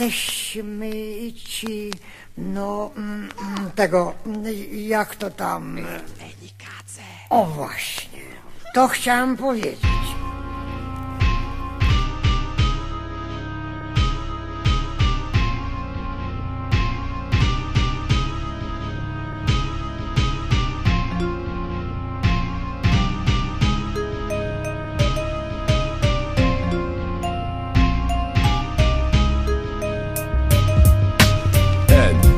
Jesteśmy ci, no, mm, mm, tego, jak to tam... O właśnie, to chciałam powiedzieć. N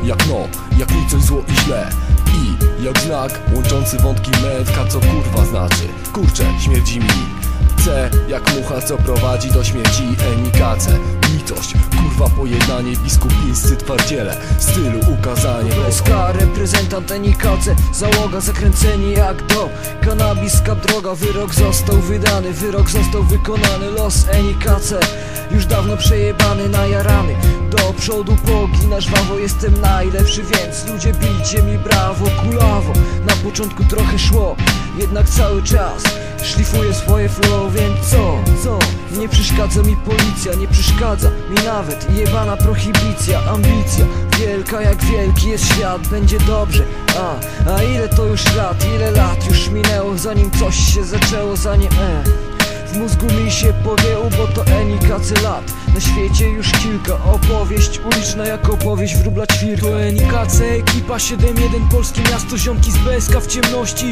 jak no, jak mi coś zło i źle. I jak znak łączący wątki mętka co kurwa znaczy. Kurczę, śmierdzi mi. C jak mucha co prowadzi do śmierci. C litość Kurwa pojednanie biskupińscy twardziele. Stylu ukazanie. SK, reprezentant Enikace Załoga zakręceni jak do Kanabiska droga, wyrok został wydany. Wyrok został wykonany, los Enikace Już dawno przejebany, najarany Do przodu pogina żwawo Jestem najlepszy, więc ludzie bijcie mi brawo Kulawo, na początku trochę szło Jednak cały czas Szlifuję swoje flow, więc co, co? Nie przeszkadza mi policja, nie przeszkadza mi nawet jebana prohibicja, ambicja. Wielka jak wielki jest świat, będzie dobrze. A, a ile to już lat, ile lat już minęło Zanim coś się zaczęło, zanim e. W mózgu mi się pogięło, bo to enikacy lat Na świecie już kilka. Opowieść uliczna jak opowieść wróbla ćwirka To enikace, ekipa 7-1 Polskie miasto, ziomki z BSK w ciemności.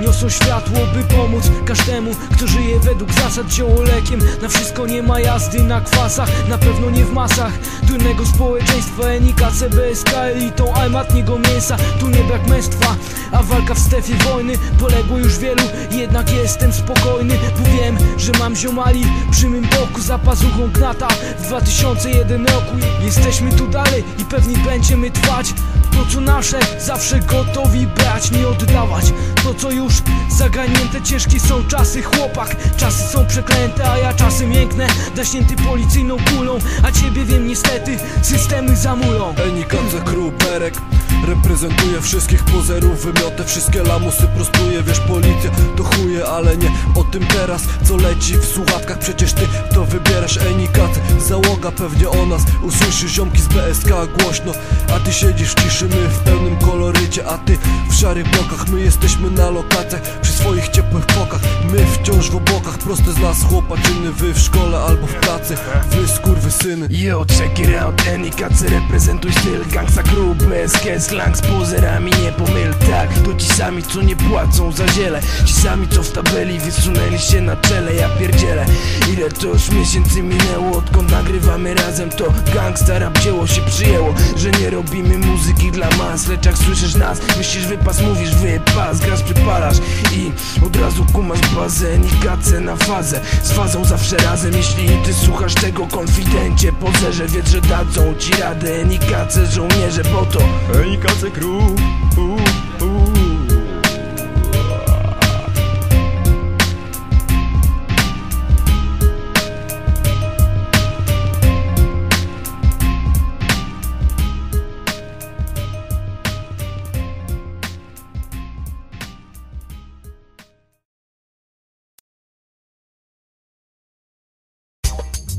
Niosą światło, by pomóc każdemu, kto żyje według zasad. Ziołolekiem Na wszystko nie ma jazdy na kwasach, na pewno nie w masach. Durnego społeczeństwa, enikace, BSK elitą Almatniego mięsa, tu nie brak męstwa A walka w strefie wojny, poległo już wielu. Jednak jestem spokojny, bo wiem, że mam ziomali. Przy mym boku za pazuchą gnata W 2001 roku jesteśmy tu dalej i pewnie będziemy trwać To co nasze, zawsze gotowi brać, nie oddawać. To co już zaganięte, ciężkie są czasy chłopak. Czasy są przeklęte, a ja czasem mięknę Daśnięty policyjną kulą, a ciebie wiem niestety Systemy zamulą. Enikadze Kruberek Reprezentuje wszystkich pozerów Wymiotę wszystkie lamusy prostuje Wiesz policja to chuje, ale nie o tym teraz Co leci w słuchawkach. Przecież ty to wybierasz Enikadze Załoga pewnie o nas Usłyszy ziomki z BSK głośno A ty siedzisz w ciszy, my A ty w szarych blokach My jesteśmy na lokacjach Przy swoich ciepłych pokach. My wciąż w obłokach Proste z nas chłopaczyny. Wy w szkole albo w pracy Wy skurwysyny Yo, check it out, NIKC reprezentuj styl Gangsta crew, BSK, slang z pozerami Nie pomyl, tak, to ci sami co nie płacą za ziele. Ci sami co w tabeli wysunęli się na czele. Ja pierdzielę, ile to już miesięcy minęło Odkąd nagrywamy razem to gangsta rap dzieło się przyjęło Że nie robimy muzyki dla mas Lecz jak słyszysz nas, myślisz wypas, mówisz wypas Grasz, przypalasz. I od razu kumasz bazę NIKC na fazę. Z fazą zawsze razem, jeśli ty słuchasz tego konfidencie Pozerze, wiedz, że dadzą ci radę. NIKC żołnierze, bo to. Enikadze Kru uh, uh.